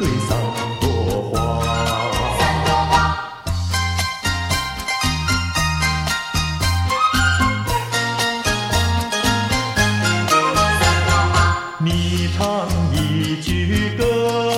对三朵花。你唱一句歌。